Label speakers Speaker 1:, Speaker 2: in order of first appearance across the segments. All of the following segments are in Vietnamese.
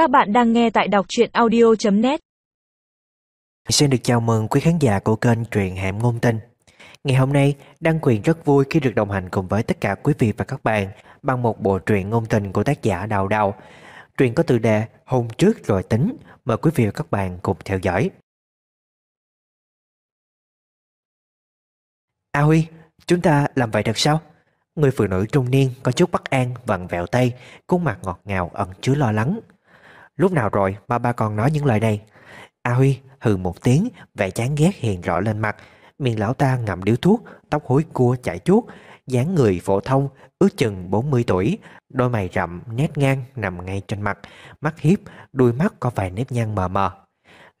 Speaker 1: Các bạn đang nghe tại đọc truyện audio.net
Speaker 2: Xin được chào mừng quý khán giả của kênh truyện Hẻm Ngôn tình. Ngày hôm nay, Đăng Quyền rất vui khi được đồng hành cùng với tất cả quý vị và các bạn bằng một bộ truyện ngôn tình của tác giả Đào Đào. Truyện có tựa đề Hôn trước rồi tính Mời quý vị và các bạn cùng theo dõi. A Huy, chúng ta làm vậy thật sao? Người phụ nữ trung niên có chút bất an vặn vẹo tay Khuôn mặt ngọt ngào ẩn chứa lo lắng. Lúc nào rồi? Mà ba còn nói những lời này. A Huy hừ một tiếng, Vẻ chán ghét hiện rõ lên mặt. Miệng lão ta ngậm điếu thuốc, Tóc hối cua chảy chuốt. Dáng người phổ thông, ước chừng 40 tuổi. Đôi mày rậm, nét ngang, nằm ngay trên mặt. Mắt hiếp, Đuôi mắt có vài nếp nhăn mờ mờ.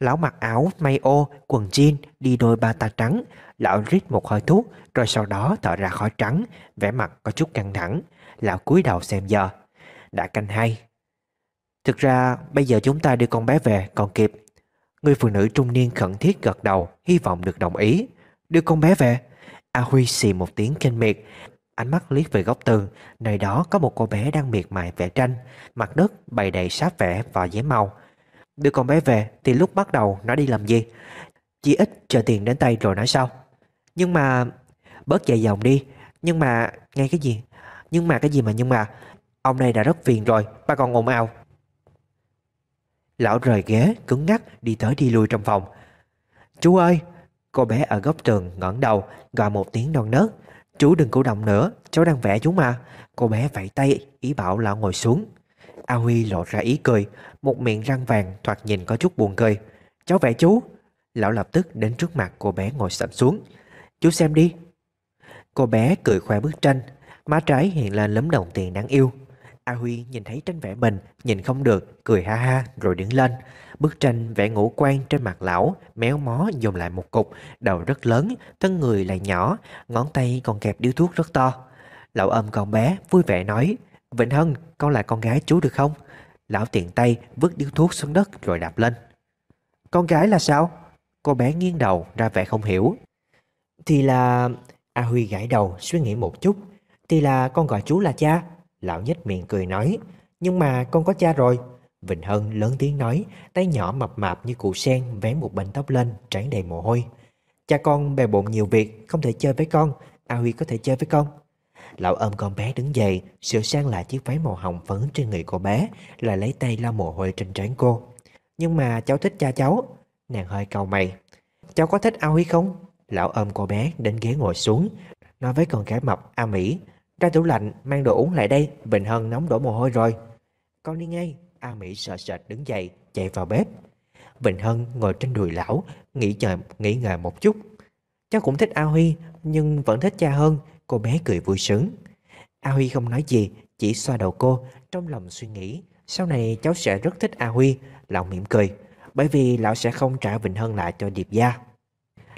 Speaker 2: Lão mặc áo may ô, Quần jean, Đi đôi ba ta trắng. Lão rít một hơi thuốc, Rồi sau đó thở ra khói trắng. Vẻ mặt có chút căng thẳng. Lão cúi đầu xem giờ. Đã canh hai. Thực ra, bây giờ chúng ta đưa con bé về còn kịp. Người phụ nữ trung niên khẩn thiết gật đầu, Hy vọng được đồng ý. Đưa con bé về. A Huy xì một tiếng kinh miệt. Ánh mắt liếc về góc tường, Nơi đó có một cô bé đang miệt mài vẽ tranh. Mặt đất bày đầy sáp vẽ và giấy màu. Đưa con bé về Thì lúc bắt đầu nó đi làm gì? Chỉ ít chờ tiền đến tay rồi nói sau. Nhưng mà, Bớt dài dòng đi. Nhưng mà, Nghe cái gì? Nhưng mà cái gì mà nhưng mà? Ông này đã rất phiền rồi, Ba còn ồn ào. Lão rời ghế, cứng ngắc, đi tới đi lui trong phòng. Chú ơi, Cô bé ở góc tường ngẩng đầu, Gọi một tiếng non nớt. Chú đừng cử động nữa, Cháu đang vẽ chú mà. Cô bé vẫy tay, ý bảo lão ngồi xuống. A Huy lộ ra ý cười, Một miệng răng vàng thoạt nhìn có chút buồn cười. Cháu vẽ chú. Lão lập tức đến trước mặt cô bé ngồi sẵn xuống. Chú xem đi. Cô bé cười khoe bức tranh, Má trái hiện lên lấm đồng tiền đáng yêu. A Huy nhìn thấy tranh vẽ mình Nhìn không được, cười ha ha rồi đứng lên. Bức tranh vẽ ngũ quan trên mặt lão Méo mó dồn lại một cục Đầu rất lớn, thân người lại nhỏ Ngón tay còn kẹp điếu thuốc rất to. Lão ôm con bé vui vẻ nói Vịnh Hân, con là con gái chú được không? Lão tiện tay vứt điếu thuốc xuống đất rồi đạp lên. Con gái là sao? Cô bé nghiêng đầu ra vẻ không hiểu. Thì là... A Huy gãi đầu suy nghĩ một chút. Thì là con gọi chú là cha. Lão nhếch miệng cười nói, Nhưng mà con có cha rồi. Vịnh Hân lớn tiếng nói, Tay nhỏ mập mạp như cụ sen Vén một bánh tóc lên, trán đầy mồ hôi. Cha con bè bộn nhiều việc, Không thể chơi với con. A Huy có thể chơi với con. Lão ôm con bé đứng dậy, Sửa sang lại chiếc váy màu hồng phấn trên người cô bé, Lại lấy tay lau mồ hôi trên trán cô. Nhưng mà cháu thích cha cháu. Nàng hơi cau mày. Cháu có thích A Huy không? Lão ôm cô bé đến ghế ngồi xuống, Nói với con gái mập, A Mỹ ra tủ lạnh, mang đồ uống lại đây. Bình Hân nóng đổ mồ hôi rồi. Con đi ngay. A Mỹ sợ sệt đứng dậy, Chạy vào bếp. Bình Hân ngồi trên đùi lão, Nghĩ chờ, nghĩ ngợi một chút. Cháu cũng thích A Huy, Nhưng vẫn thích cha hơn. Cô bé cười vui sướng. A Huy không nói gì, Chỉ xoa đầu cô, Trong lòng suy nghĩ. Sau này cháu sẽ rất thích A Huy, Lão mỉm cười. Bởi vì lão sẽ không trả Vịnh Hân lại cho Điệp Gia.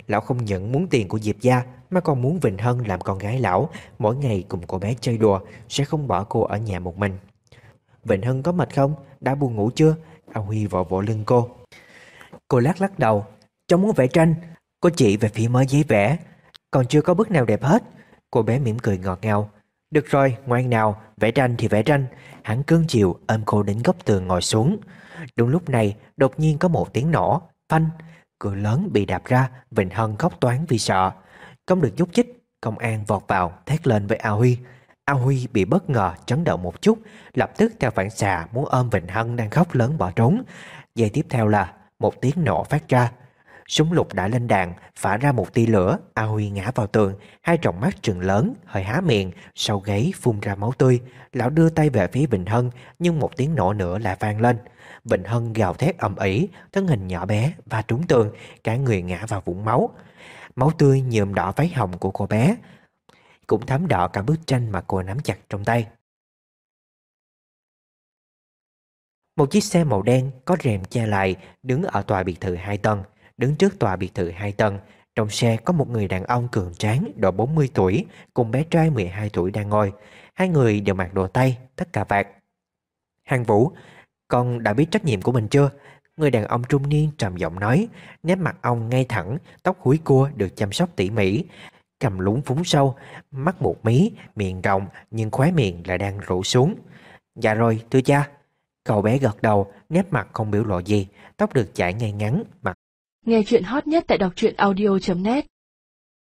Speaker 2: Lão không nhận muốn tiền của Diệp Gia mà còn muốn Vịnh Hân làm con gái lão Mỗi ngày cùng cô bé chơi đùa Sẽ không bỏ cô ở nhà một mình. Vịnh Hân có mệt không? Đã buồn ngủ chưa? A Huy vỗ vỗ lưng cô. Cô lắc lắc đầu. Cháu muốn vẽ tranh. Cô chỉ về phía mới giấy vẽ. Còn chưa có bức nào đẹp hết. Cô bé mỉm cười ngọt ngào. Được rồi, ngoan nào, vẽ tranh thì vẽ tranh. Hắn cương chiều ôm cô đến góc tường ngồi xuống. Đúng lúc này Đột nhiên có một tiếng nổ. Phanh. Cửa lớn bị đạp ra Vịnh Hân khóc toán vì sợ. Không được nhúc chích Công an vọt vào thét lên với A Huy. A Huy bị bất ngờ chấn động một chút Lập tức theo phản xạ muốn ôm Vịnh Hân đang khóc lớn bỏ trốn. Giây tiếp theo là Một tiếng nổ phát ra. Súng lục đã lên đạn Phả ra một tia lửa A Huy ngã vào tường Hai tròng mắt trừng lớn Hơi há miệng Sau gáy phun ra máu tươi. Lão đưa tay về phía Vịnh Hân Nhưng một tiếng nổ nữa lại vang lên. Vịnh Hân gào thét ầm ĩ, thân hình nhỏ bé và trúng tường, cả người ngã vào vũng máu. Máu tươi nhuộm đỏ váy hồng của cô bé, cũng thấm đỏ cả bức tranh mà cô nắm chặt trong tay. Một chiếc xe màu đen có rèm che lại đứng ở tòa biệt thự hai tầng. Đứng trước tòa biệt thự hai tầng, trong xe có một người đàn ông cường tráng độ 40 tuổi cùng bé trai 12 tuổi đang ngồi. Hai người đều mặc đồ tay, tất cả vạt. Hàng Vũ, con đã biết trách nhiệm của mình chưa? Người đàn ông trung niên trầm giọng nói Nét mặt ông ngay thẳng Tóc húi cua được chăm sóc tỉ mỉ. Cầm lúng phúng sâu Mắt một mí, miệng rộng Nhưng khóe miệng lại đang rủ xuống. Dạ rồi thưa cha. Cậu bé gật đầu, nét mặt không biểu lộ gì, tóc được chải ngay ngắn, mặt
Speaker 3: Nghe chuyện hot nhất tại đọc truyện audio.net